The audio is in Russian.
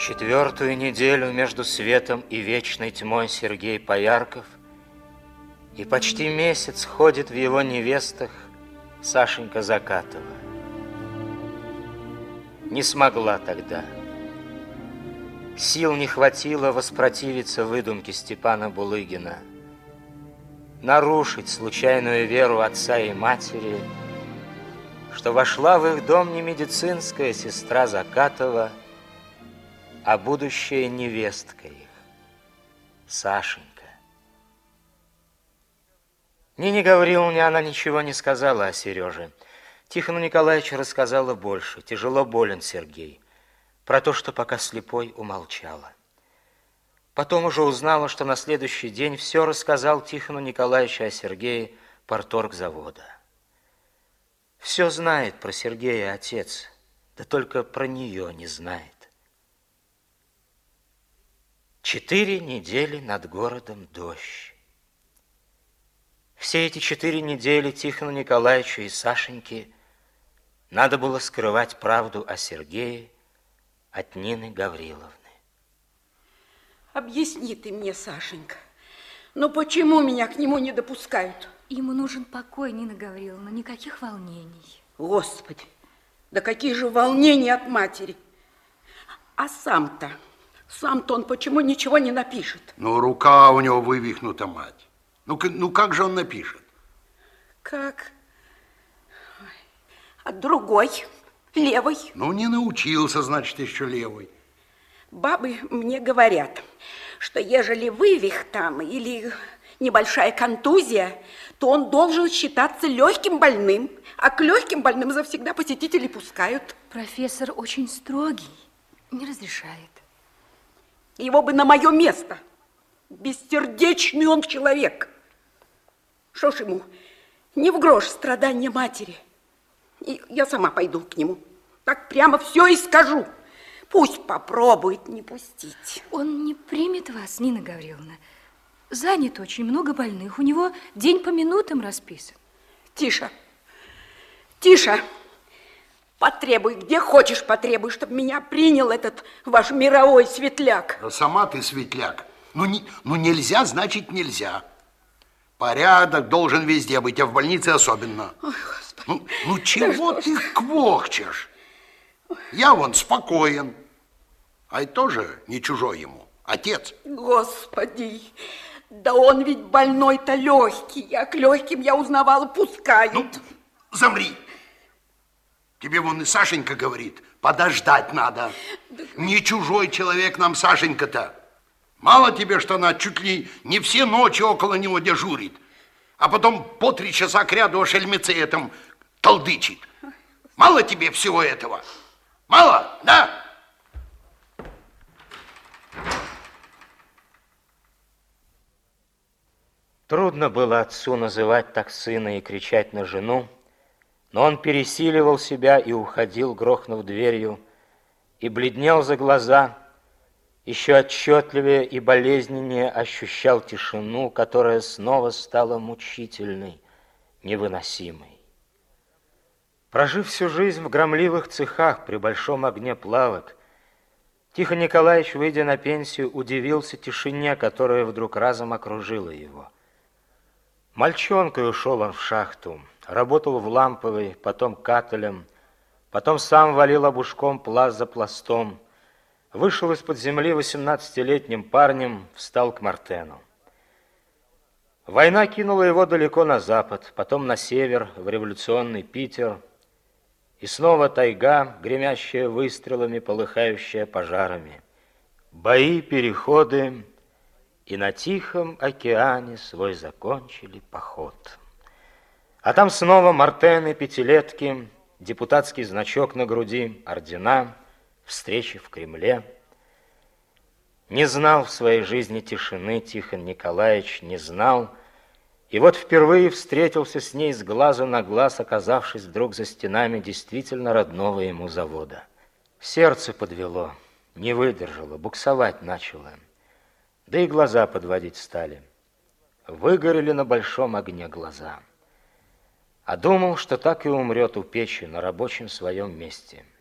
Четвертую неделю между светом и вечной тьмой Сергей Поярков и почти месяц ходит в его невестах Сашенька Закатова. Не смогла тогда. Сил не хватило воспротивиться выдумке Степана Булыгина, нарушить случайную веру отца и матери, что вошла в их дом не медицинская сестра Закатова, а будущая невестка их, Сашенька. Нине Гавриловне она ничего не сказала о Сереже. Тихону Николаевичу рассказала больше. Тяжело болен Сергей. Про то, что пока слепой, умолчала. Потом уже узнала, что на следующий день все рассказал Тихону Николаевичу о Сергее порторг завода. Все знает про Сергея отец, да только про нее не знает. Четыре недели над городом дождь. Все эти четыре недели Тихону Николаевичу и Сашеньке надо было скрывать правду о Сергее от Нины Гавриловны. Объясни ты мне, Сашенька, но почему меня к нему не допускают? Ему нужен покой, Нина Гавриловна, никаких волнений. Господи, да какие же волнения от матери. А сам-то... Сам-то он почему ничего не напишет? Ну, рука у него вывихнута, мать. Ну, ну как же он напишет? Как? А другой, левый? Ну, не научился, значит, еще левый. Бабы мне говорят, что ежели вывих там или небольшая контузия, то он должен считаться легким больным, а к легким больным завсегда посетители пускают. Профессор очень строгий, не разрешает. Его бы на мое место. Бессердечный он человек. Что ж ему, не в грош страдания матери. И я сама пойду к нему. Так прямо все и скажу. Пусть попробует не пустить. Он не примет вас, Нина Гавриловна. Занят очень, много больных. У него день по минутам расписан. Тише. Тише. Потребуй, где хочешь потребуй, чтобы меня принял этот ваш мировой светляк. А сама ты светляк. Ну, не, ну нельзя, значит нельзя. Порядок должен везде быть, а в больнице особенно. Ой, Господи. Ну, ну чего да ты квохчешь? Я вон спокоен. А это тоже не чужой ему. Отец. Господи, да он ведь больной-то легкий, а к легким я узнавала, пускают. Ну, замри. Тебе вон и Сашенька говорит, подождать надо. Не чужой человек нам Сашенька-то. Мало тебе, что она чуть ли не все ночи около него дежурит, а потом по три часа к ряду о шельмеце этом толдычит. Мало тебе всего этого? Мало, да? Трудно было отцу называть так сына и кричать на жену, но он пересиливал себя и уходил, грохнув дверью, и бледнел за глаза, еще отчетливее и болезненнее ощущал тишину, которая снова стала мучительной, невыносимой. Прожив всю жизнь в громливых цехах при большом огне плавок, Тихо Николаевич, выйдя на пенсию, удивился тишине, которая вдруг разом окружила его. Мальчонкой ушел он в шахту, Работал в ламповой, потом каталем, потом сам валил обушком пласт за пластом. Вышел из-под земли 18-летним парнем, встал к Мартену. Война кинула его далеко на запад, потом на север, в революционный Питер. И снова тайга, гремящая выстрелами, полыхающая пожарами. Бои, переходы, и на Тихом океане свой закончили поход. А там снова мартены, пятилетки, депутатский значок на груди, ордена, встречи в Кремле. Не знал в своей жизни тишины Тихон Николаевич, не знал. И вот впервые встретился с ней с глазу на глаз, оказавшись вдруг за стенами действительно родного ему завода. Сердце подвело, не выдержало, буксовать начало. Да и глаза подводить стали. Выгорели на большом огне глаза а думал, что так и умрет у печи на рабочем своем месте –